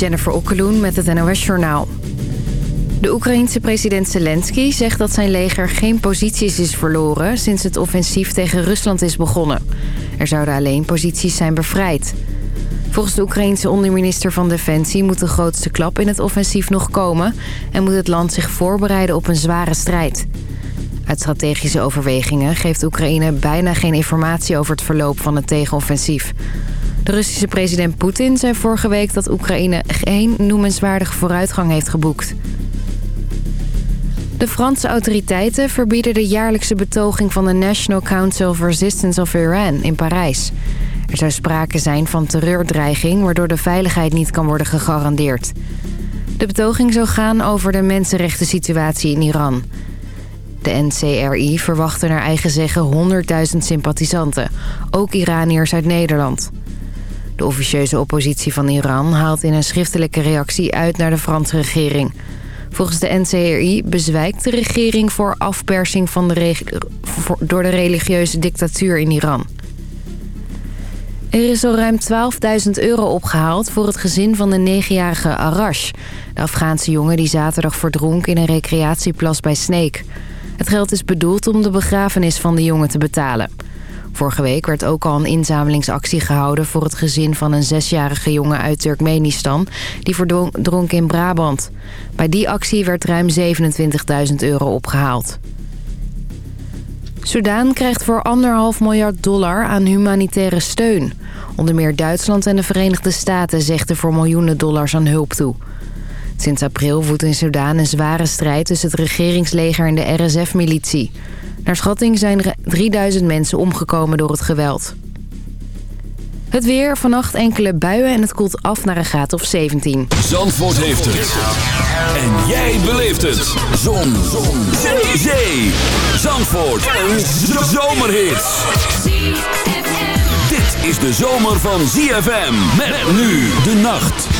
Jennifer Okkeloen met het NOS Journaal. De Oekraïense president Zelensky zegt dat zijn leger geen posities is verloren... sinds het offensief tegen Rusland is begonnen. Er zouden alleen posities zijn bevrijd. Volgens de Oekraïense onderminister van Defensie moet de grootste klap in het offensief nog komen... en moet het land zich voorbereiden op een zware strijd. Uit strategische overwegingen geeft Oekraïne bijna geen informatie over het verloop van het tegenoffensief. De Russische president Poetin zei vorige week dat Oekraïne geen noemenswaardige vooruitgang heeft geboekt. De Franse autoriteiten verbieden de jaarlijkse betoging van de National Council of Resistance of Iran in Parijs. Er zou sprake zijn van terreurdreiging waardoor de veiligheid niet kan worden gegarandeerd. De betoging zou gaan over de mensenrechten situatie in Iran. De NCRI verwachtte naar eigen zeggen 100.000 sympathisanten, ook Iraniërs uit Nederland. De officieuze oppositie van Iran haalt in een schriftelijke reactie uit naar de Franse regering. Volgens de NCRI bezwijkt de regering voor afpersing van de door de religieuze dictatuur in Iran. Er is al ruim 12.000 euro opgehaald voor het gezin van de 9-jarige Arash. De Afghaanse jongen die zaterdag verdronk in een recreatieplas bij Sneek. Het geld is bedoeld om de begrafenis van de jongen te betalen. Vorige week werd ook al een inzamelingsactie gehouden... voor het gezin van een zesjarige jongen uit Turkmenistan... die verdronk in Brabant. Bij die actie werd ruim 27.000 euro opgehaald. Soudaan krijgt voor anderhalf miljard dollar aan humanitaire steun. Onder meer Duitsland en de Verenigde Staten zegden voor miljoenen dollars aan hulp toe. Sinds april woedt in Soudaan een zware strijd tussen het regeringsleger en de RSF-militie. Naar schatting zijn er 3000 mensen omgekomen door het geweld. Het weer, vannacht enkele buien en het koelt af naar een graad of 17. Zandvoort heeft het. En jij beleeft het. Zon. Zon. Zee. Zee. Zandvoort. Een zomerhit. Dit is de zomer van ZFM. Met nu de nacht.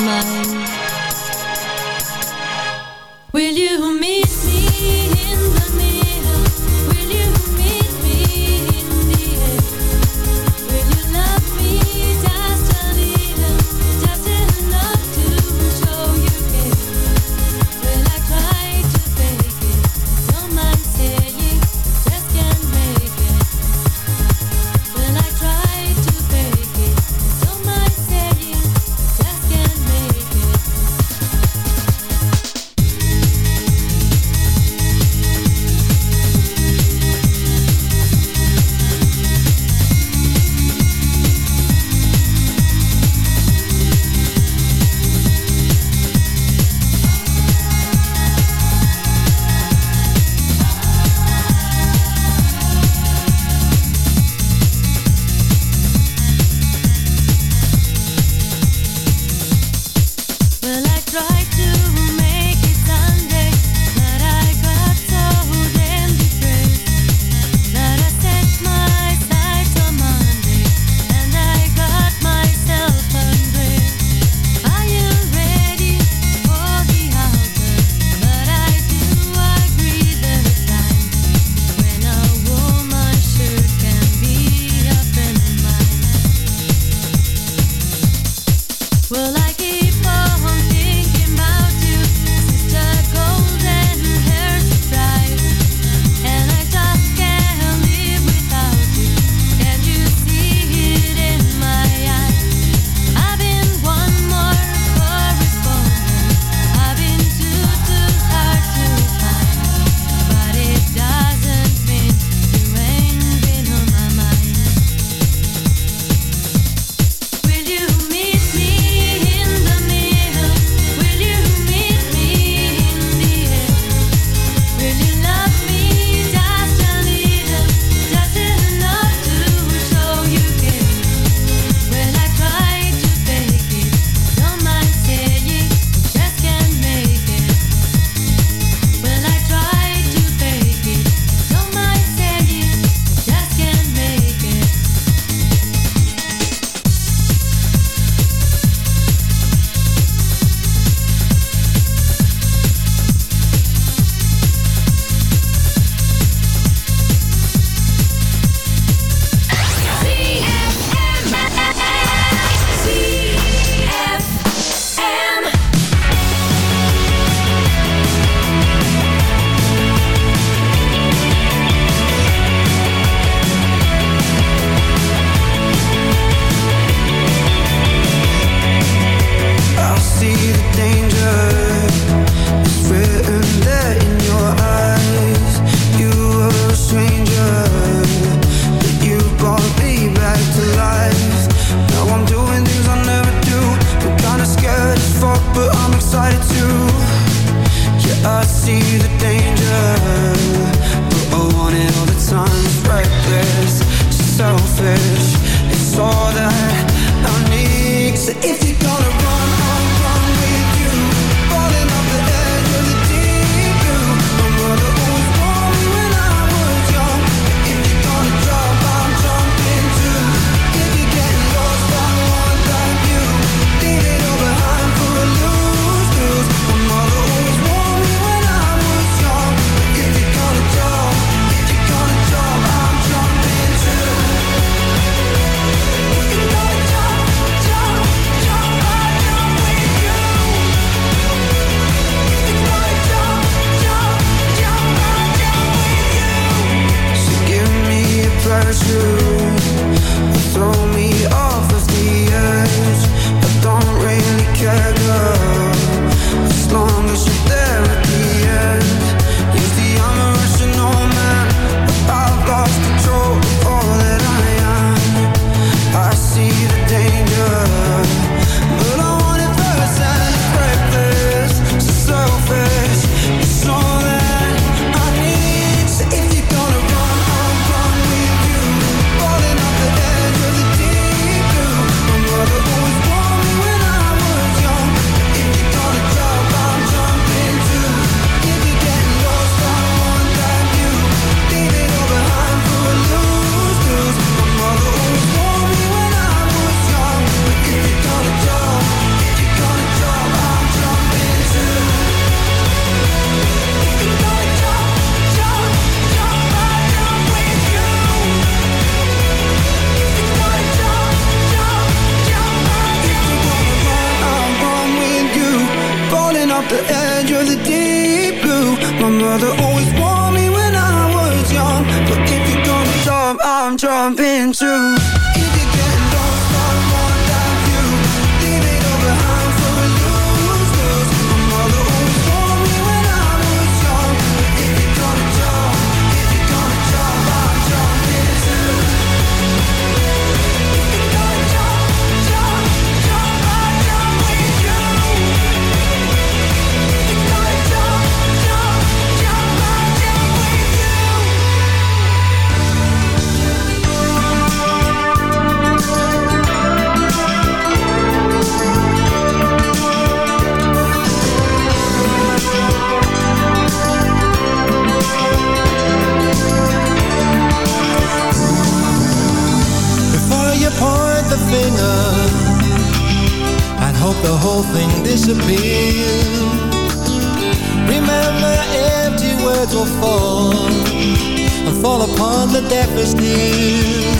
the deafest ear.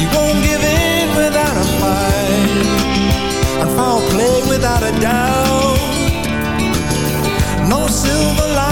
You won't give in without a fight, and foul play without a doubt. No silver lining.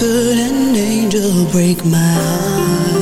could an angel break my heart?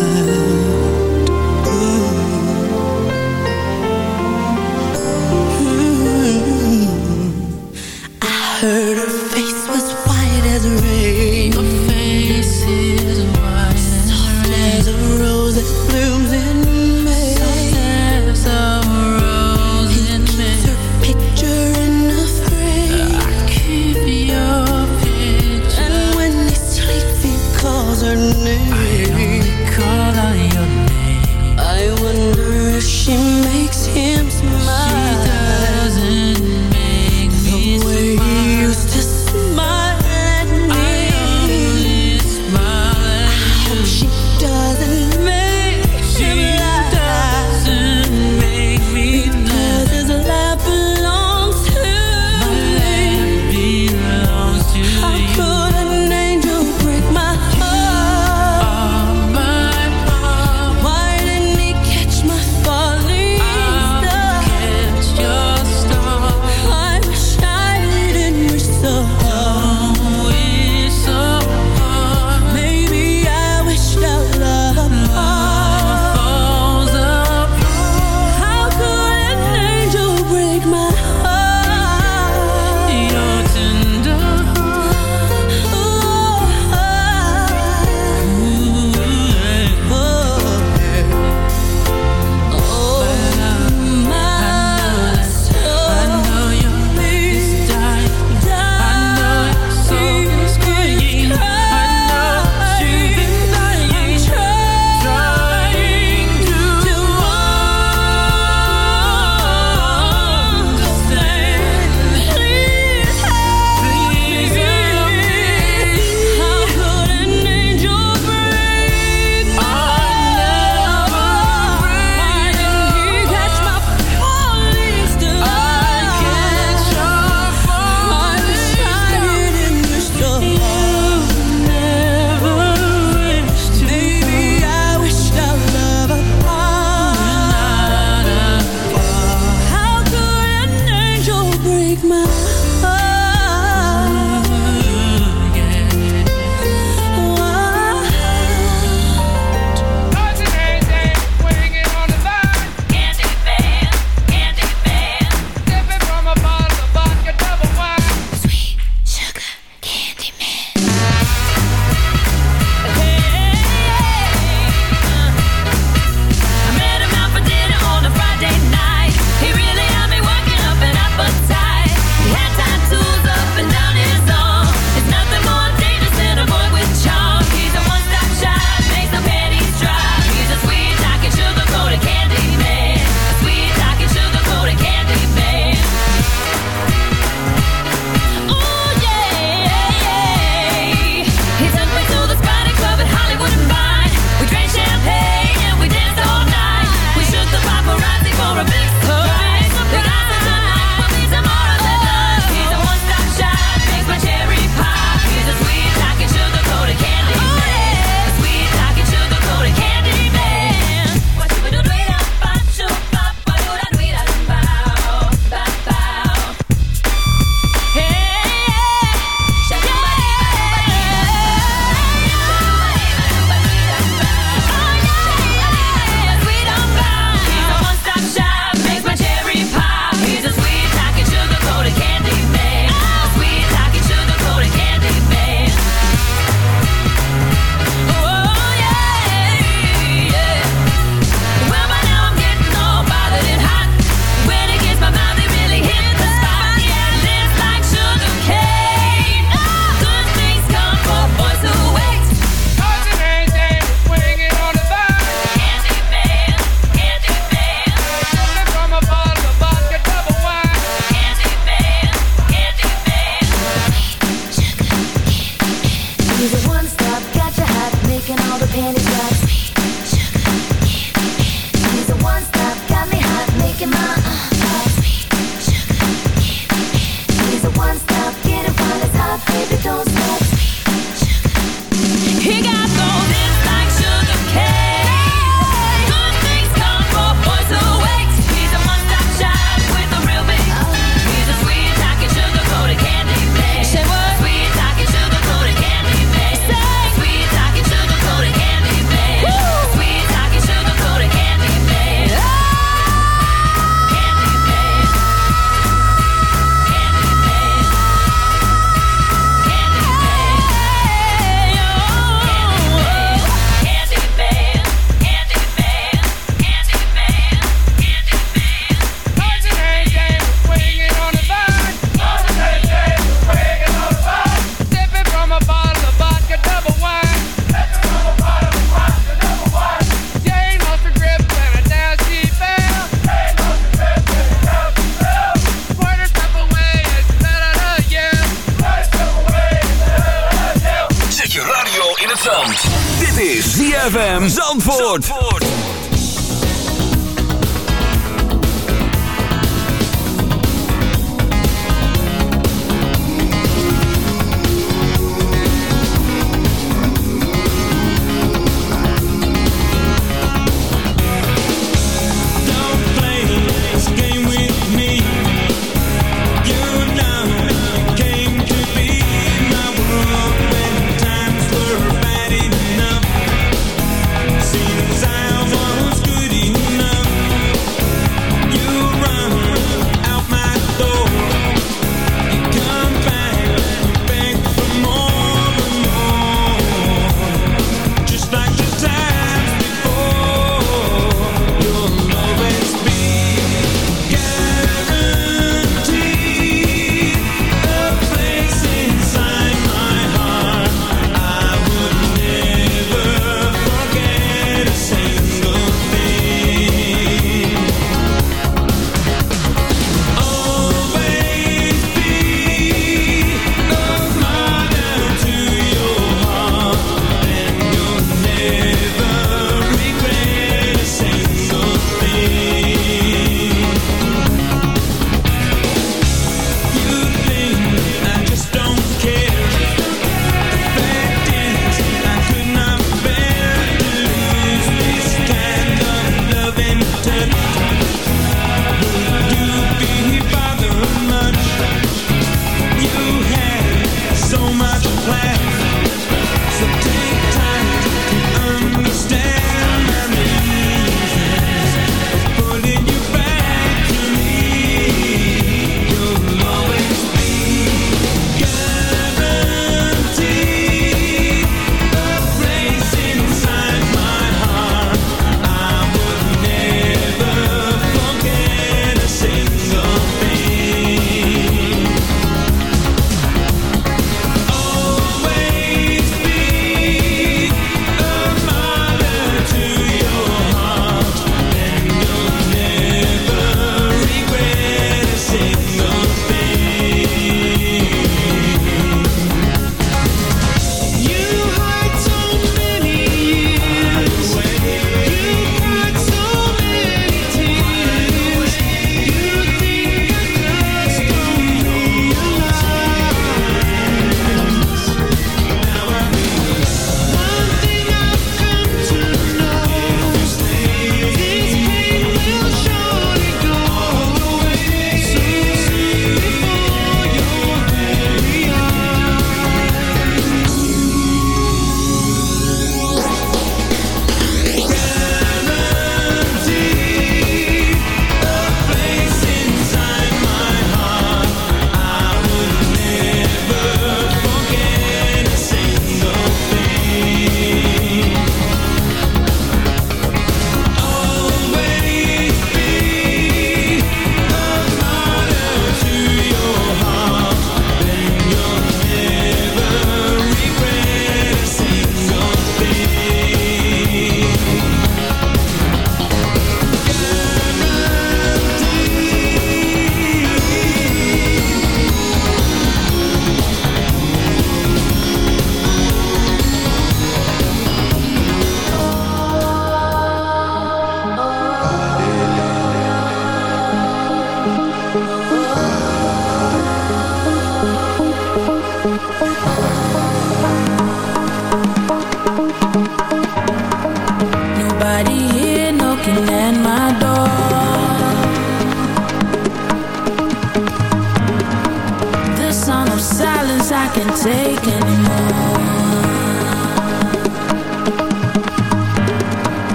ZFM Ford. Zandvoort.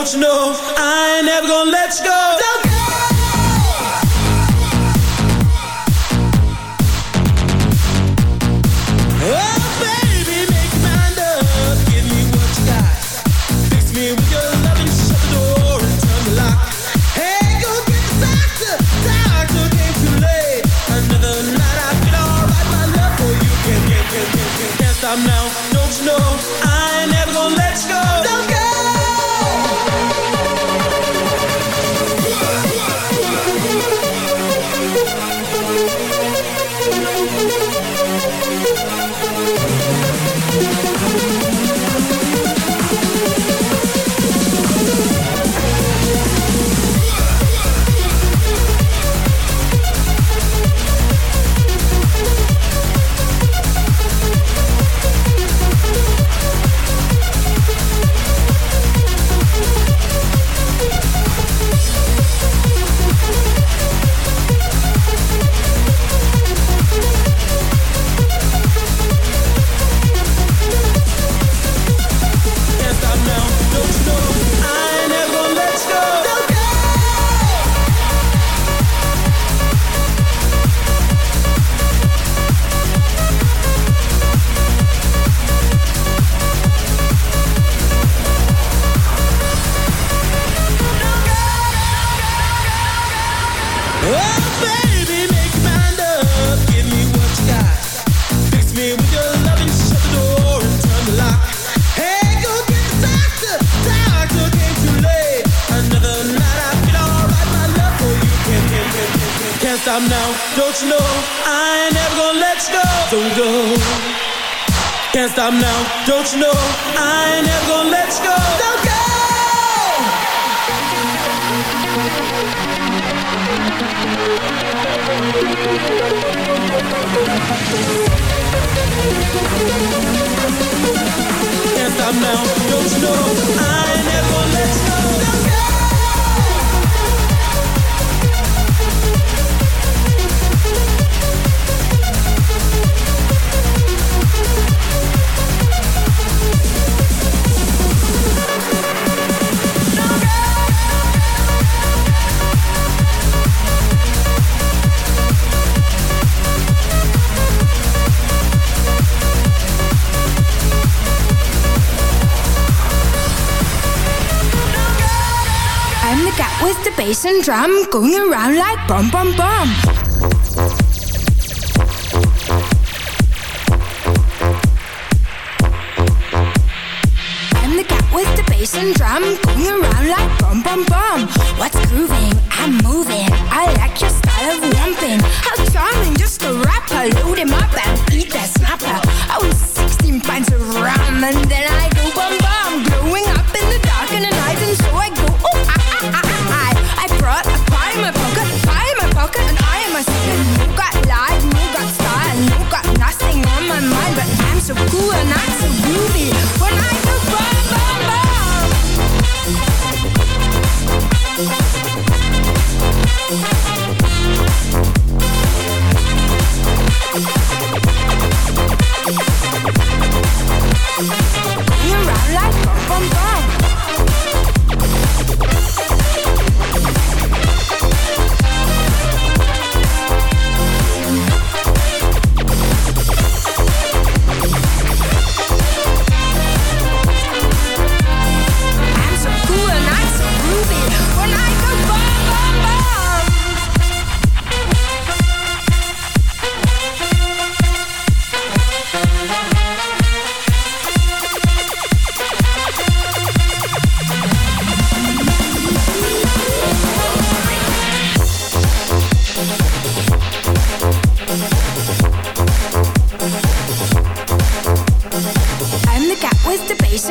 Don't you know? Don't you know? Bass and drum going around like bum bum bum. I'm the cat with the bass and drum going around like bum bum bum. What's grooving? I'm moving. I like your style of lumping. How charming, just a rapper. Load him up and eat that snapper. I was 16 pints of rum and then I so cool and I'm so groovy. When I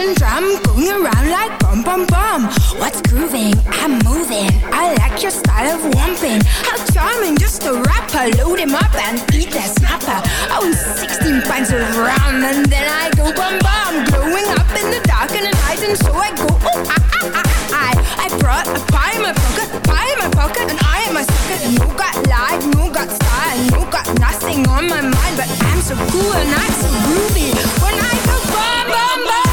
and drum going around like bum bum bum. What's grooving? I'm moving. I like your style of lumping. How charming, just a rapper. Load him up and eat that snapper. I 16 pints of rum and then I go bum bum. Growing up in the dark and the night and so I go oh ah ah ah ah. I, I brought a pie in my pocket, pie in my pocket and I am a sucker. No got life, no got style, no got nothing on my mind, but I'm so cool and I'm so groovy. When I go bum bum bum.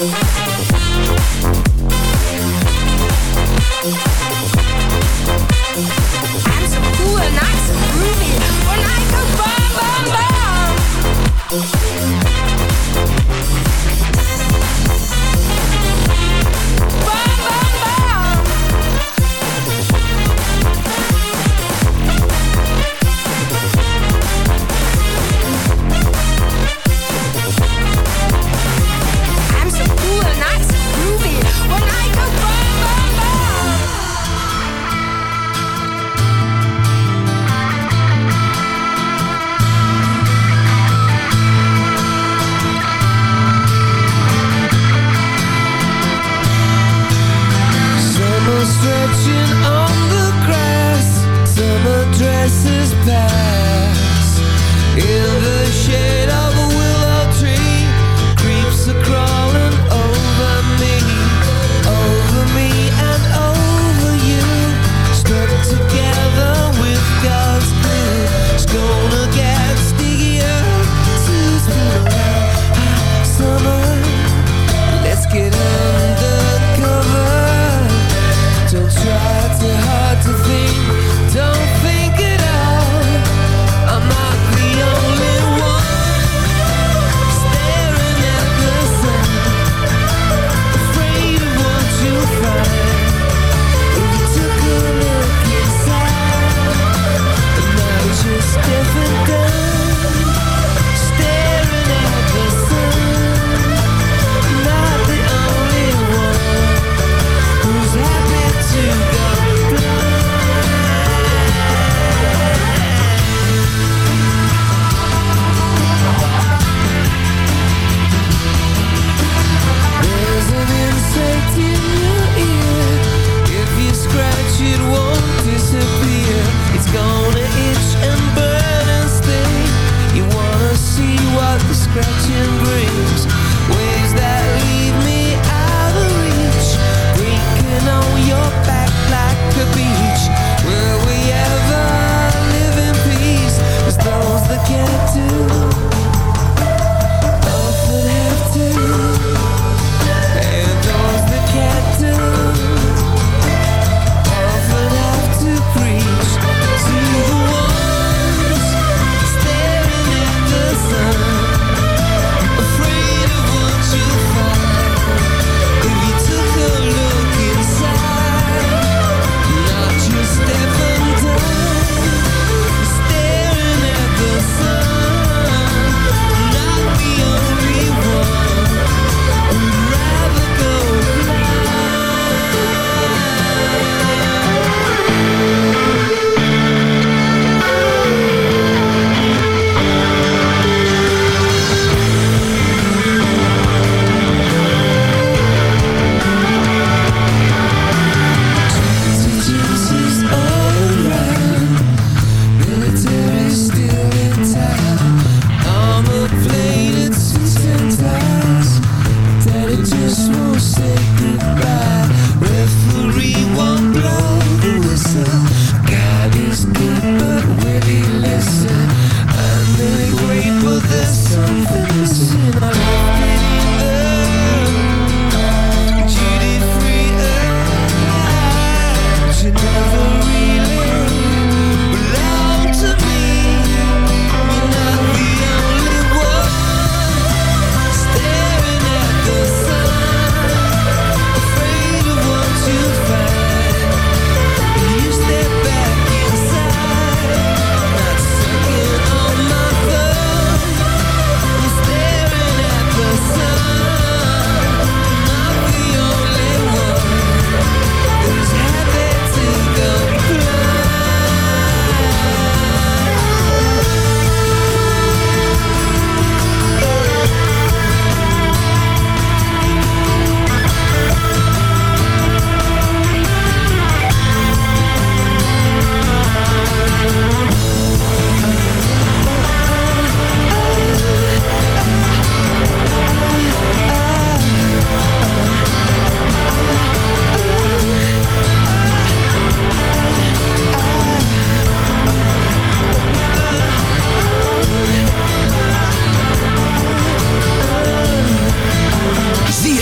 I'm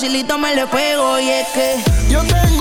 facilito me le pego y es que yo tengo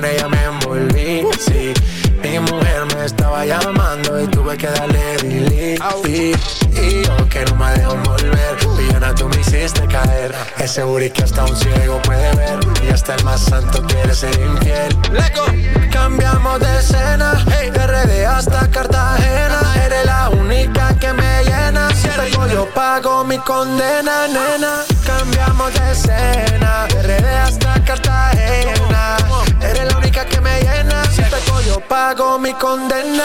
con ella me envolví, sí. Mi mujer me estaba llamando y tuve que darle delete. Y yo que no me dejo volver, pillona tú me hiciste caer. Ese booty que hasta un ciego puede ver y hasta el más santo quiere ser infiel. Leco. Cambiamos de escena, hey. de RD hasta Cartagena. Eres la única que me lleva salgo yo pago mi condena, nena. Cambiamos de escena, de hasta Cartagena. Eres la única que me llena. Si salgo yo pago mi condena.